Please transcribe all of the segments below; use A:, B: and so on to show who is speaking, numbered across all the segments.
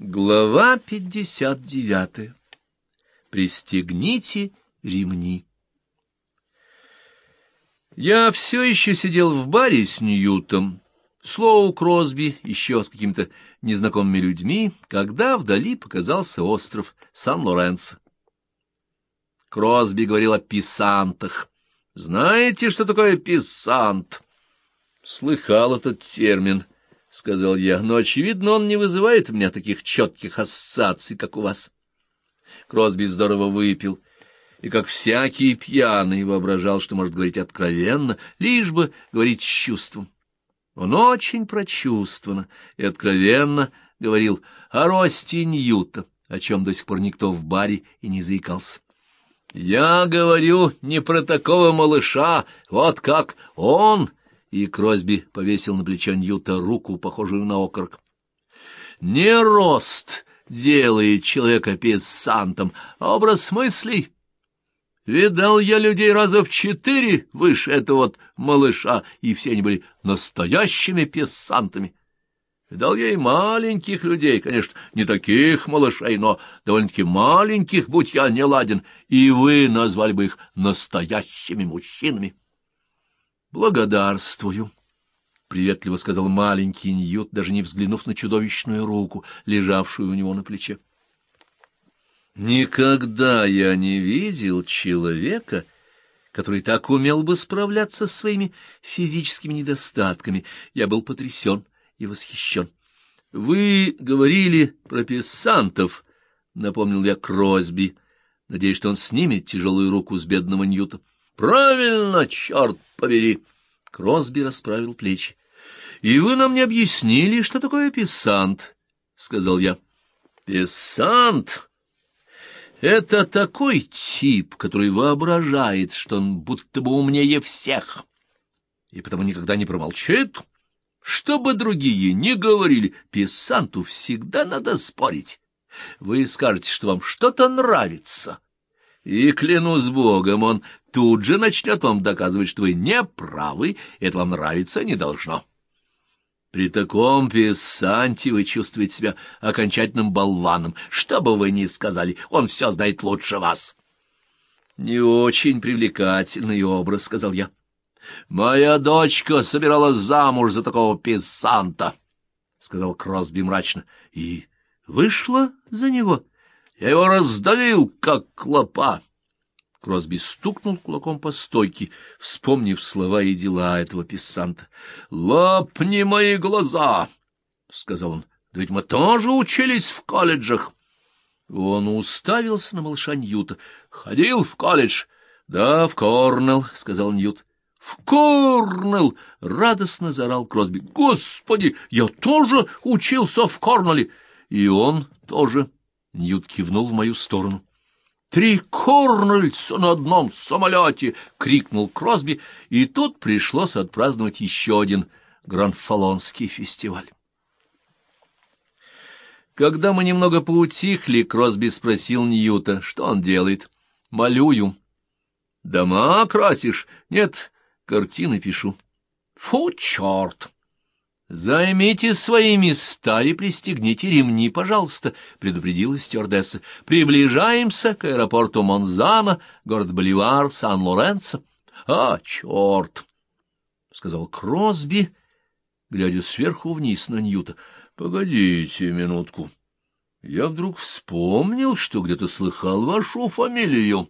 A: Глава 59. Пристегните ремни. Я все еще сидел в баре с Ньютом, Слоу Кросби, еще с какими-то незнакомыми людьми, когда вдали показался остров Сан-Лоренцо. Кросби говорил о писантах. Знаете, что такое писант? Слыхал этот термин —— сказал я, — но, очевидно, он не вызывает у меня таких четких ассоциаций, как у вас. Кросби здорово выпил, и, как всякий пьяный, воображал, что может говорить откровенно, лишь бы говорить с чувством. Он очень прочувствованно и откровенно говорил о росте Ньюта, о чем до сих пор никто в баре и не заикался. «Я говорю не про такого малыша, вот как он!» И Кросби повесил на плечо Ньюта руку, похожую на окорок. «Не рост делает человека писантом, а образ мыслей. Видал я людей раза в четыре выше этого вот малыша, и все они были настоящими писантами. Видал я и маленьких людей, конечно, не таких малышей, но довольно-таки маленьких, будь я не ладен, и вы назвали бы их настоящими мужчинами». «Благодарствую», — приветливо сказал маленький Ньют, даже не взглянув на чудовищную руку, лежавшую у него на плече. «Никогда я не видел человека, который так умел бы справляться с своими физическими недостатками. Я был потрясен и восхищен. Вы говорили про писантов», — напомнил я Кросби, надеясь, что он снимет тяжелую руку с бедного Ньюта. Правильно, черт побери! Кросби расправил плечи. — И вы нам не объяснили, что такое писант, — сказал я. — Писант — это такой тип, который воображает, что он будто бы умнее всех, и потому никогда не промолчит. Чтобы другие не говорили, писанту всегда надо спорить. Вы скажете, что вам что-то нравится. — и, клянусь богом, он тут же начнет вам доказывать, что вы не правы, это вам нравиться не должно. При таком писанте вы чувствуете себя окончательным болваном. Что бы вы ни сказали, он все знает лучше вас. — Не очень привлекательный образ, — сказал я. — Моя дочка собиралась замуж за такого писанта, — сказал Кросби мрачно. — И вышла за него? — я его раздавил, как клопа. Кросби стукнул кулаком по стойке, вспомнив слова и дела этого писанта. — Лопни мои глаза! — сказал он. — Да ведь мы тоже учились в колледжах. Он уставился на малыша Ньюта. — Ходил в колледж? — Да, в Корнелл, — сказал Ньют. — В Корнелл! — радостно заорал Кросби. — Господи, я тоже учился в Корнелле! И он тоже. Ньют кивнул в мою сторону. «Три Корнельса на одном самолете!» — крикнул Кросби, и тут пришлось отпраздновать еще один Гранфалонский фестиваль. Когда мы немного поутихли, Кросби спросил Ньюта, что он делает. «Малюю». «Дома красишь?» «Нет, картины пишу». «Фу, черт!» «Займите свои места и пристегните ремни, пожалуйста», — предупредила стюардесса. «Приближаемся к аэропорту Монзана, город Боливар, Сан-Лоренцо». «А, черт!» — сказал Кросби, глядя сверху вниз на Ньюта. «Погодите минутку. Я вдруг вспомнил, что где-то слыхал вашу фамилию».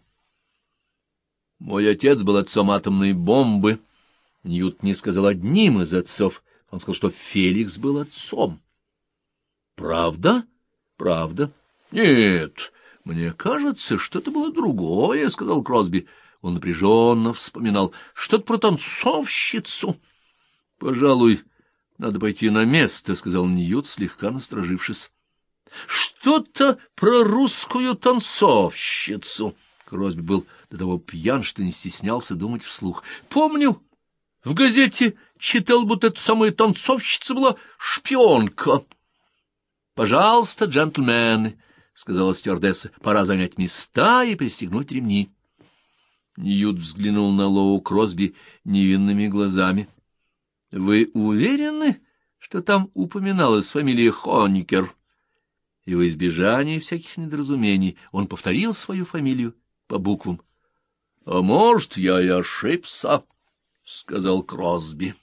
A: «Мой отец был отцом атомной бомбы». Ньют не сказал одним из отцов — он сказал, что Феликс был отцом. Правда? Правда. Нет, мне кажется, что это было другое, сказал Кросби. Он напряженно вспоминал. Что-то про танцовщицу. Пожалуй, надо пойти на место, сказал Ньют, слегка насторожившись. Что-то про русскую танцовщицу. Кросби был до того пьян, что не стеснялся думать вслух. Помню, в газете читал, будто эта самая танцовщица была шпионка. — Пожалуйста, джентльмены, — сказала стюардесса, — пора занять места и пристегнуть ремни. Ньют взглянул на Лоу Кросби невинными глазами. — Вы уверены, что там упоминалась фамилия Хоникер? и во избежание всяких недоразумений он повторил свою фамилию по буквам. — А может, я и ошибся, — сказал Кросби.